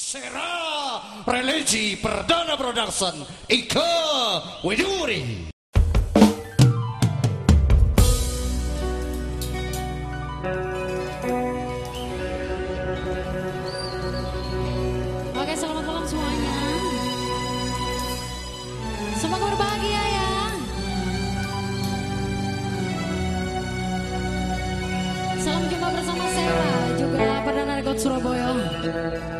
Sera Religi Perdana Production Ika Widuri Oke, selamat malam semuanya. Semoga berbahagia ya. Salam jumpa bersama Sera, juga Perdana Rekod Surabaya.